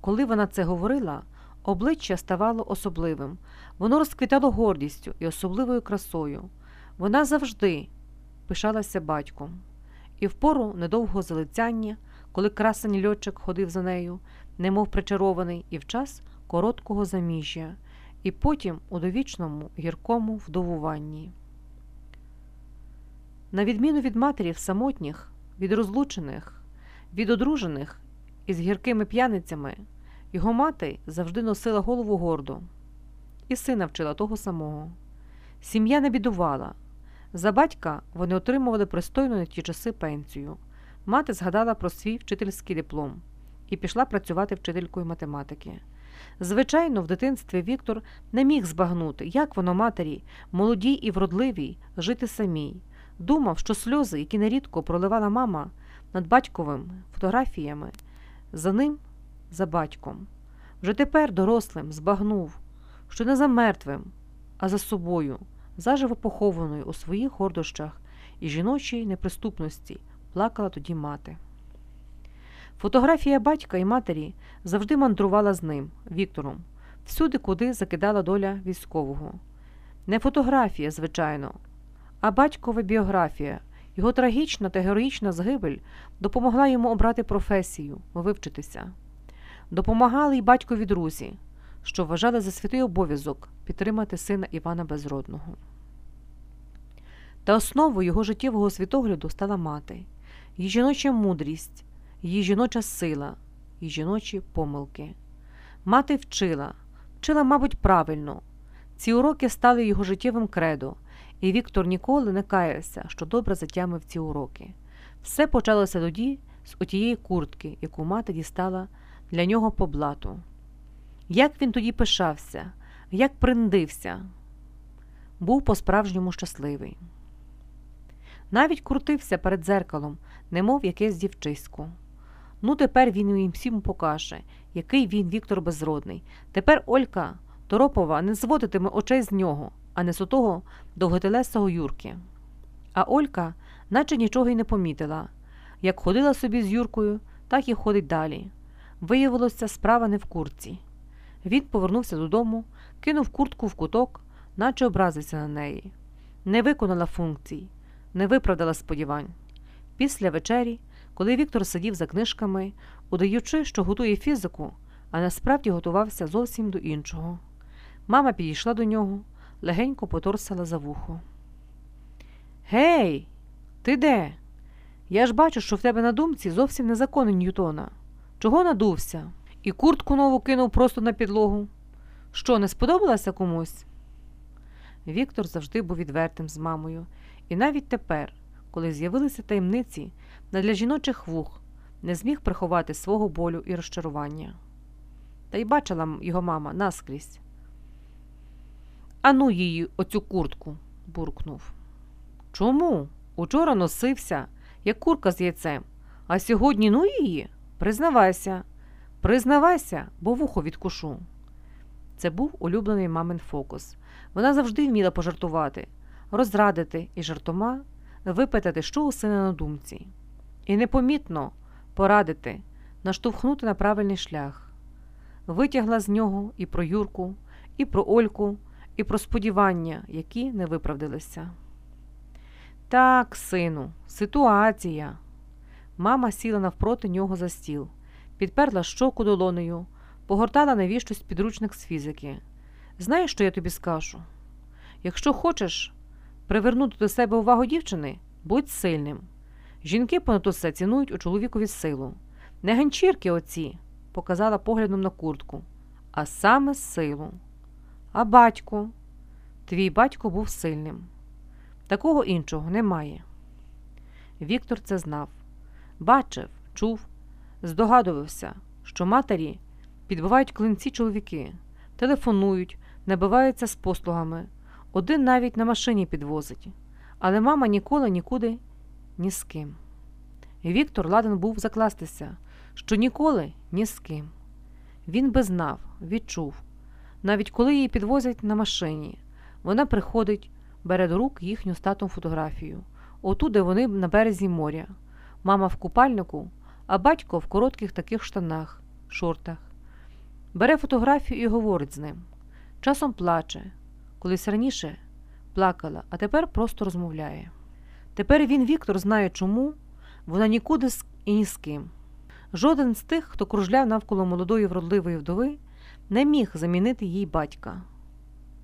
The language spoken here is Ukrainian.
Коли вона це говорила, обличчя ставало особливим, воно розквітало гордістю і особливою красою. Вона завжди пишалася батьком. І в пору недовгого залицяння, коли красень льотчик ходив за нею, немов причарований, і в час короткого заміжжя, і потім у довічному гіркому вдовуванні. На відміну від матерів самотніх, від розлучених, від одружених із гіркими п'яницями, його мати завжди носила голову гордо, і сина вчила того самого. Сім'я не бідувала. За батька вони отримували пристойну на ті часи пенсію. Мати згадала про свій вчительський диплом і пішла працювати вчителькою математики. Звичайно, в дитинстві Віктор не міг збагнути, як воно матері, молодій і вродливій, жити самій. Думав, що сльози, які нерідко проливала мама над батьковими фотографіями, за ним, за батьком. Вже тепер дорослим збагнув, що не за мертвим, а за собою, заживо похованою у своїх гордощах і жіночій неприступності, плакала тоді мати. Фотографія батька і матері завжди мандрувала з ним, Віктором, всюди, куди закидала доля військового. Не фотографія, звичайно, а батькова біографія, його трагічна та героїчна згибель допомогла йому обрати професію, вивчитися. Допомагали й батькові друзі, що вважали за святий обов'язок підтримати сина Івана Безродного. Та основою його життєвого світогляду стала мати, її жіноча мудрість, її жіноча сила, її жіночі помилки. Мати вчила, вчила, мабуть, правильно. Ці уроки стали його життєвим кредо, і Віктор ніколи не каявся, що добре затямив ці уроки. Все почалося тоді з отієї куртки, яку мати дістала для нього по блату. Як він тоді пишався, як приндився, був по-справжньому щасливий. Навіть крутився перед дзеркалом, немов якесь дівчисько. Ну, тепер він їм всім покаже, який він Віктор безродний. Тепер Олька Торопова не зводитиме очей з нього, а не з отого довготелесого Юрки. А Олька, наче нічого й не помітила. Як ходила собі з Юркою, так і ходить далі. Виявилося, справа не в куртці. Він повернувся додому, кинув куртку в куток, наче образився на неї. Не виконала функцій, не виправдала сподівань. Після вечері, коли Віктор сидів за книжками, удаючи, що готує фізику, а насправді готувався зовсім до іншого. Мама підійшла до нього, легенько поторсала за вухо. Гей, ти де? Я ж бачу, що в тебе на думці зовсім не закони Ньютона. Чого надувся? І куртку нову кинув просто на підлогу. Що, не сподобалося комусь? Віктор завжди був відвертим з мамою, і навіть тепер, коли з'явилися таємниці, для жіночих вух не зміг приховати свого болю і розчарування. Та й бачила його мама наскрізь. Ану її оцю куртку, буркнув. Чому? Учора носився, як курка з яйцем, а сьогодні ну її? Признавайся, признавайся, бо вухо відкушу. Це був улюблений мамин фокус. Вона завжди вміла пожартувати, розрадити і жартома випитати, що у сина на думці, і непомітно порадити, наштовхнути на правильний шлях. Витягла з нього і про Юрку, і про Ольку, і про сподівання, які не виправдалися. Так, сину, ситуація. Мама сіла навпроти нього за стіл, підперла щоку долонею, погортала навіщось підручник з фізики. Знаєш, що я тобі скажу? Якщо хочеш привернути до себе увагу дівчини, будь сильним. Жінки понад усе цінують у чоловікові силу. Не ганчірки оці, показала поглядом на куртку, а саме силу. А батько, твій батько був сильним. Такого іншого немає. Віктор це знав, бачив, чув, здогадувався, що матері підбивають клинці чоловіки, телефонують, набиваються з послугами, один навіть на машині підвозить, але мама ніколи нікуди ні з ким. Віктор ладен був закластися, що ніколи ні з ким. Він би знав, відчув. Навіть коли її підвозять на машині, вона приходить, бере до рук їхню стату фотографію. Отуди вони на березі моря. Мама в купальнику, а батько в коротких таких штанах, шортах. Бере фотографію і говорить з ним. Часом плаче, колись раніше плакала, а тепер просто розмовляє. Тепер він, Віктор, знає чому вона нікуди і ні з ким. Жоден з тих, хто кружляв навколо молодої вродливої вдови, не міг замінити їй батька.